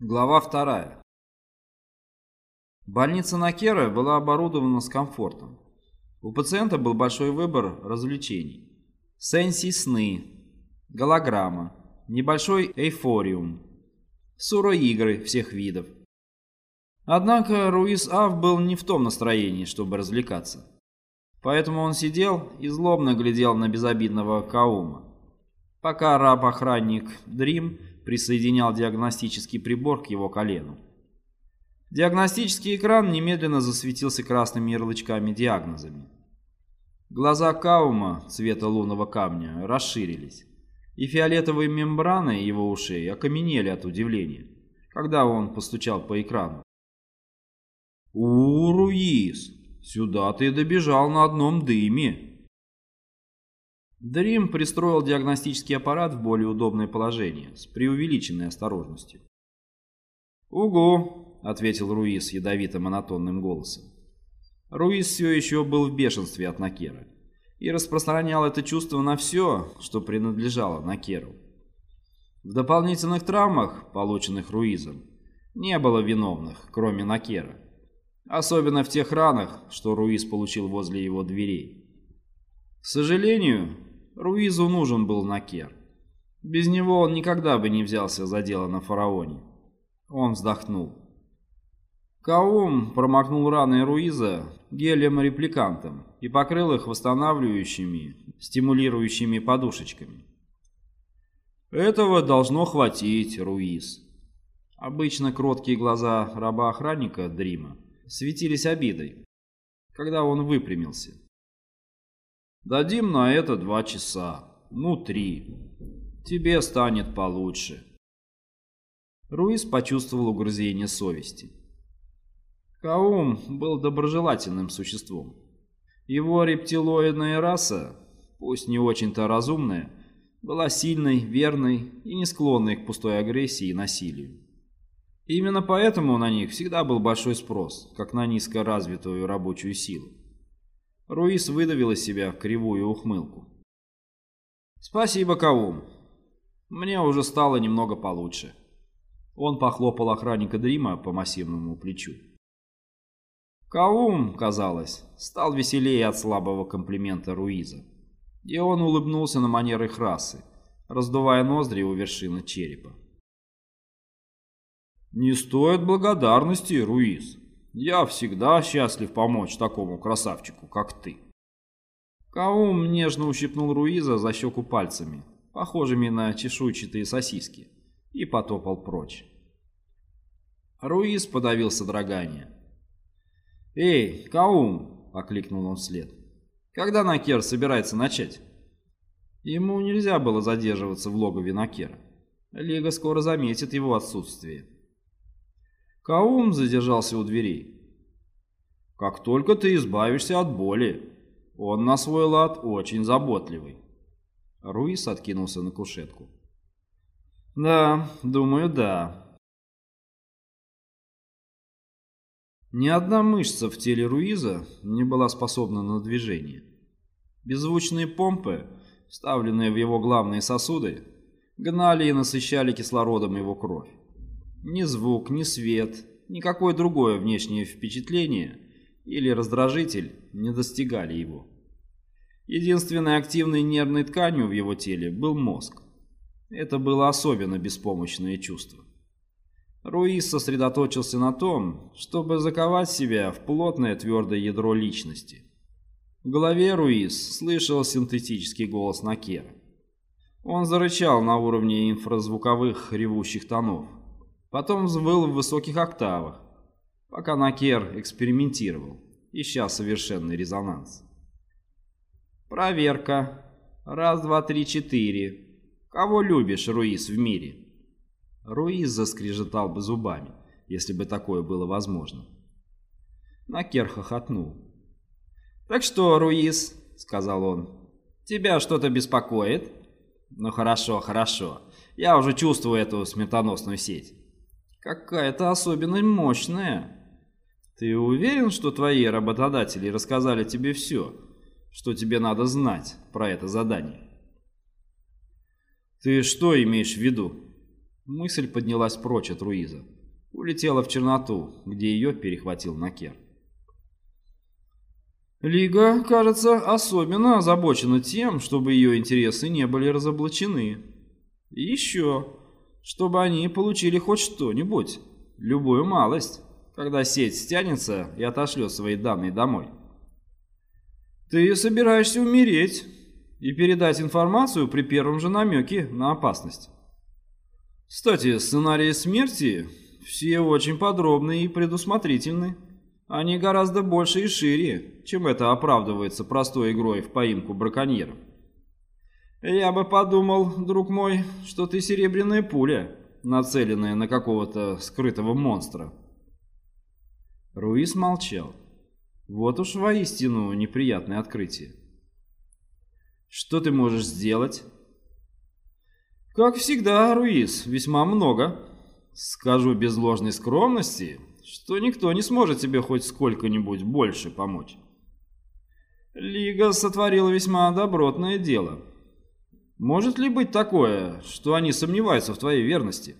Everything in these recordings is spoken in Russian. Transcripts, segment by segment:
Глава вторая. Больница Накера была оборудована с комфортом. У пациента был большой выбор развлечений. Сенси сны, голограмма, небольшой эйфориум, суроигры всех видов. Однако Руис Ав был не в том настроении, чтобы развлекаться. Поэтому он сидел и злобно глядел на безобидного Каума. Пока раб-охранник Дрим присоединял диагностический прибор к его колену. Диагностический экран немедленно засветился красными ярлычками-диагнозами. Глаза Каума цвета лунного камня расширились, и фиолетовые мембраны его ушей окаменели от удивления, когда он постучал по экрану. «У, Руис, сюда ты добежал на одном дыме!» Дрим пристроил диагностический аппарат в более удобное положение, с преувеличенной осторожностью. «Угу», — ответил Руис ядовито монотонным голосом. Руис все еще был в бешенстве от Накера и распространял это чувство на все, что принадлежало Накеру. В дополнительных травмах, полученных Руизом, не было виновных, кроме Накера. Особенно в тех ранах, что Руиз получил возле его дверей. К сожалению, Руизу нужен был Накер. Без него он никогда бы не взялся за дело на фараоне. Он вздохнул. Каум промокнул раны Руиза гелем-репликантом и покрыл их восстанавливающими, стимулирующими подушечками. «Этого должно хватить, Руиз». Обычно кроткие глаза раба-охранника Дрима светились обидой, когда он выпрямился. Дадим на это два часа. Ну, три. Тебе станет получше. Руис почувствовал угрызение совести. Каум был доброжелательным существом. Его рептилоидная раса, пусть не очень-то разумная, была сильной, верной и не склонной к пустой агрессии и насилию. Именно поэтому на них всегда был большой спрос, как на низкоразвитую рабочую силу. Руис выдавил из себя кривую ухмылку. «Спасибо, Каум. Мне уже стало немного получше». Он похлопал охранника Дрима по массивному плечу. Каум, казалось, стал веселее от слабого комплимента Руиза. И он улыбнулся на манер их раздувая ноздри у вершины черепа. «Не стоит благодарности, Руиз», я всегда счастлив помочь такому красавчику, как ты. Каум нежно ущипнул Руиза за щеку пальцами, похожими на чешуйчатые сосиски, и потопал прочь. Руиз подавил содрогание. «Эй, Каум!» — окликнул он вслед. «Когда Накер собирается начать?» Ему нельзя было задерживаться в логове Накера. Лига скоро заметит его отсутствие. Каум задержался у дверей. «Как только ты избавишься от боли. Он на свой лад очень заботливый». Руис откинулся на кушетку. «Да, думаю, да». Ни одна мышца в теле Руиза не была способна на движение. Беззвучные помпы, вставленные в его главные сосуды, гнали и насыщали кислородом его кровь. Ни звук, ни свет, никакое другое внешнее впечатление или раздражитель не достигали его. Единственной активной нервной тканью в его теле был мозг. Это было особенно беспомощное чувство. Руис сосредоточился на том, чтобы заковать себя в плотное твердое ядро личности. В голове Руис слышал синтетический голос Накера. Он зарычал на уровне инфразвуковых ревущих тонов. Потом взвыл в высоких октавах, пока Накер экспериментировал, ища совершенный резонанс. Проверка. Раз, два, три, четыре. Кого любишь, Руис, в мире? Руис заскрежетал бы зубами, если бы такое было возможно. Накер хохотнул. «Так что, Руис?» — сказал он. «Тебя что-то беспокоит?» «Ну хорошо, хорошо. Я уже чувствую эту смертоносную сеть. Какая-то особенно мощная. Ты уверен, что твои работодатели рассказали тебе все, что тебе надо знать про это задание? Ты что имеешь в виду? Мысль поднялась прочь от Руиза. Улетела в черноту, где ее перехватил Накер. Лига, кажется, особенно озабочена тем, чтобы ее интересы не были разоблачены. И еще, чтобы они получили хоть что-нибудь, любую малость, когда сеть стянется и отошлет свои данные домой. Ты собираешься умереть и передать информацию при первом же намеке на опасность. Кстати, сценарии смерти все очень подробные и предусмотрительны. Они гораздо больше и шире, чем это оправдывается простой игрой в поимку браконьеров. Я бы подумал, друг мой, что ты серебряная пуля, нацеленная на какого-то скрытого монстра. Руис молчал. Вот уж воистину неприятное открытие. Что ты можешь сделать? Как всегда, Руис, весьма много. Скажу без ложной скромности, что никто не сможет тебе хоть сколько-нибудь больше помочь. Лига сотворила весьма добротное дело. Может ли быть такое, что они сомневаются в твоей верности?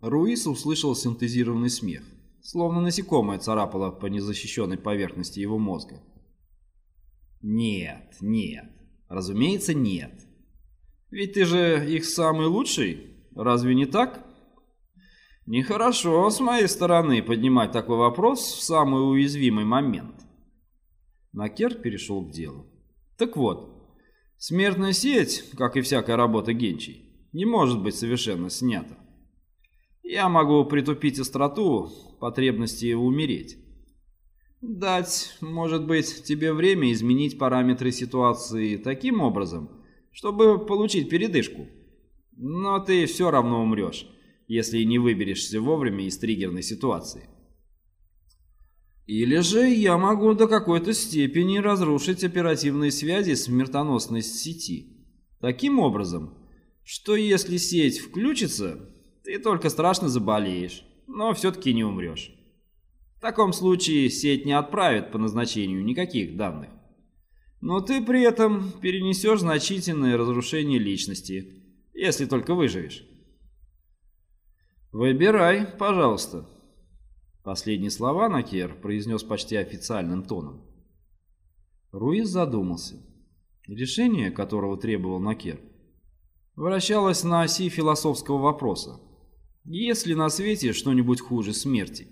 Руис услышал синтезированный смех, словно насекомое царапало по незащищенной поверхности его мозга. Нет, нет, разумеется, нет. Ведь ты же их самый лучший, разве не так? Нехорошо с моей стороны поднимать такой вопрос в самый уязвимый момент. Накер перешел к делу. Так вот, смертная сеть, как и всякая работа генчей, не может быть совершенно снята. Я могу притупить остроту потребности умереть. Дать, может быть, тебе время изменить параметры ситуации таким образом, чтобы получить передышку. Но ты все равно умрешь, если не выберешься вовремя из триггерной ситуации. Или же я могу до какой-то степени разрушить оперативные связи смертоносной сети. Таким образом, что если сеть включится, ты только страшно заболеешь, но все-таки не умрешь. В таком случае сеть не отправит по назначению никаких данных но ты при этом перенесешь значительное разрушение личности, если только выживешь. «Выбирай, пожалуйста». Последние слова Накер произнес почти официальным тоном. Руиз задумался. Решение, которого требовал Накер, вращалось на оси философского вопроса. Есть ли на свете что-нибудь хуже смерти?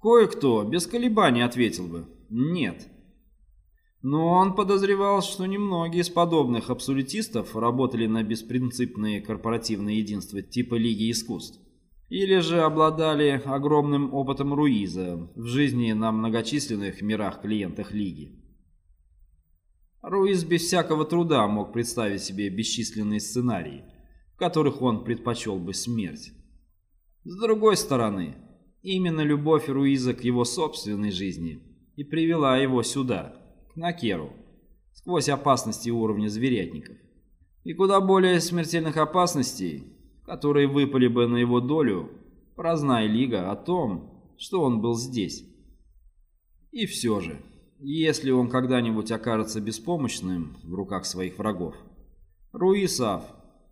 Кое-кто без колебаний ответил бы «нет». Но он подозревал, что немногие из подобных абсолютистов работали на беспринципные корпоративные единства типа Лиги искусств. Или же обладали огромным опытом Руиза в жизни на многочисленных мирах клиентах Лиги. Руиз без всякого труда мог представить себе бесчисленные сценарии, в которых он предпочел бы смерть. С другой стороны, именно любовь Руиза к его собственной жизни и привела его сюда – на Керу, сквозь опасности уровня зверятников. И куда более смертельных опасностей, которые выпали бы на его долю, прознай Лига о том, что он был здесь. И все же, если он когда-нибудь окажется беспомощным в руках своих врагов, Руисав,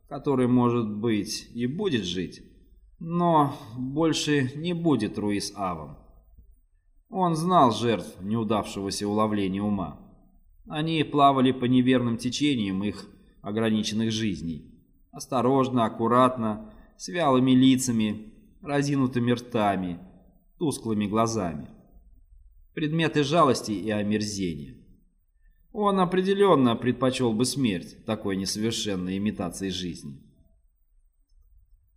который, может быть, и будет жить, но больше не будет Руис-Авом. Он знал жертв неудавшегося уловления ума. Они плавали по неверным течениям их ограниченных жизней. Осторожно, аккуратно, с вялыми лицами, разинутыми ртами, тусклыми глазами. Предметы жалости и омерзения. Он определенно предпочел бы смерть такой несовершенной имитации жизни.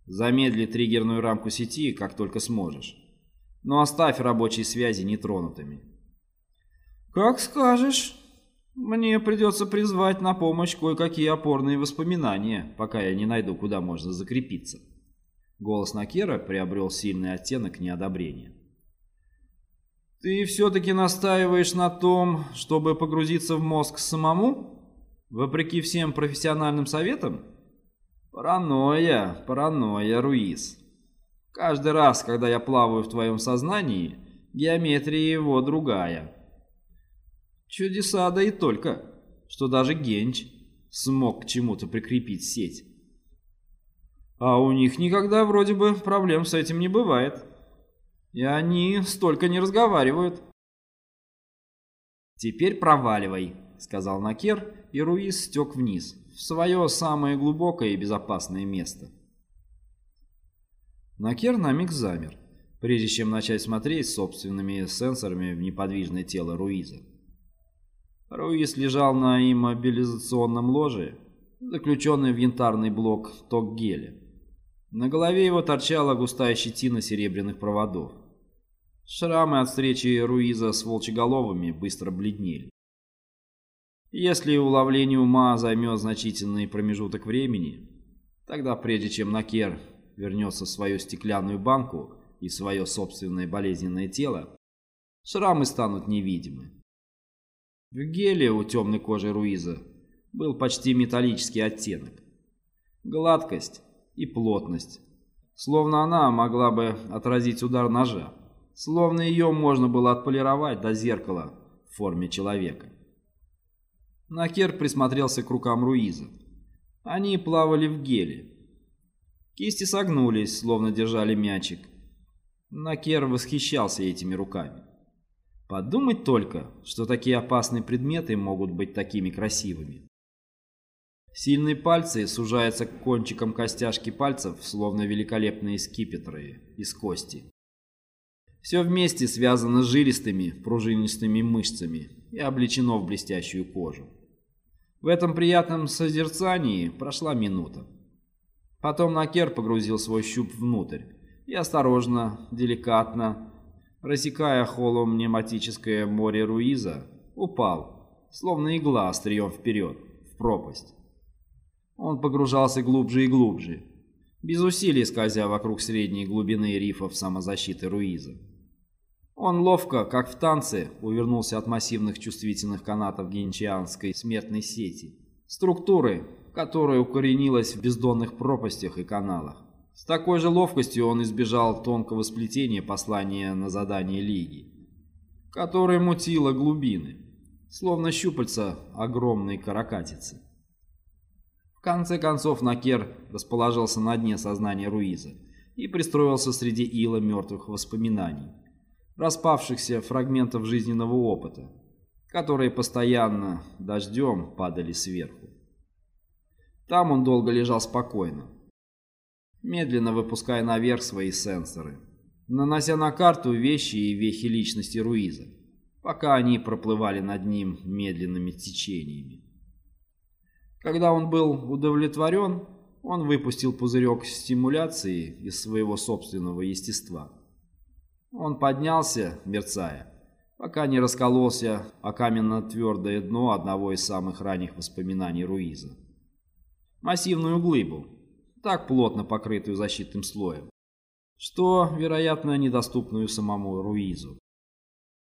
Замедли триггерную рамку сети, как только сможешь но оставь рабочие связи нетронутыми. «Как скажешь. Мне придется призвать на помощь кое-какие опорные воспоминания, пока я не найду, куда можно закрепиться». Голос Накера приобрел сильный оттенок неодобрения. «Ты все-таки настаиваешь на том, чтобы погрузиться в мозг самому, вопреки всем профессиональным советам?» «Паранойя, паранойя, Руиз». Каждый раз, когда я плаваю в твоем сознании, геометрия его другая. Чудеса, да и только, что даже Генч смог к чему-то прикрепить сеть. А у них никогда вроде бы проблем с этим не бывает. И они столько не разговаривают. «Теперь проваливай», — сказал Накер, и Руис стек вниз, в свое самое глубокое и безопасное место. Накер на миг замер, прежде чем начать смотреть собственными сенсорами в неподвижное тело Руиза. Руис лежал на иммобилизационном ложе, заключенный в янтарный блок ток-геля. На голове его торчала густая щетина серебряных проводов. Шрамы от встречи Руиза с волчеголовыми быстро бледнели. Если уловление ума займет значительный промежуток времени, тогда прежде чем Накер вернется в свою стеклянную банку и свое собственное болезненное тело, шрамы станут невидимы. В геле у темной кожи Руиза был почти металлический оттенок. Гладкость и плотность. Словно она могла бы отразить удар ножа. Словно ее можно было отполировать до зеркала в форме человека. Накер присмотрелся к рукам Руиза. Они плавали в геле. Кисти согнулись, словно держали мячик. Накер восхищался этими руками. Подумать только, что такие опасные предметы могут быть такими красивыми. Сильные пальцы сужаются к кончикам костяшки пальцев, словно великолепные скипетры из кости. Все вместе связано с жилистыми, пружинистыми мышцами и облечено в блестящую кожу. В этом приятном созерцании прошла минута. Потом Накер погрузил свой щуп внутрь и осторожно, деликатно, рассекая холлом пневматическое море Руиза, упал, словно игла острием вперед, в пропасть. Он погружался глубже и глубже, без усилий скользя вокруг средней глубины рифов самозащиты Руиза. Он ловко, как в танце, увернулся от массивных чувствительных канатов генчианской смертной сети, структуры, которая укоренилась в бездонных пропастях и каналах. С такой же ловкостью он избежал тонкого сплетения послания на задание Лиги, которое мутило глубины, словно щупальца огромной каракатицы. В конце концов Накер расположился на дне сознания Руиза и пристроился среди ила мертвых воспоминаний, распавшихся фрагментов жизненного опыта, которые постоянно дождем падали сверху. Там он долго лежал спокойно, медленно выпуская наверх свои сенсоры, нанося на карту вещи и вехи личности Руиза, пока они проплывали над ним медленными течениями. Когда он был удовлетворен, он выпустил пузырек стимуляции из своего собственного естества. Он поднялся, мерцая, пока не раскололся о каменно-твердое дно одного из самых ранних воспоминаний Руиза. Массивную глыбу, так плотно покрытую защитным слоем, что, вероятно, недоступную самому Руизу.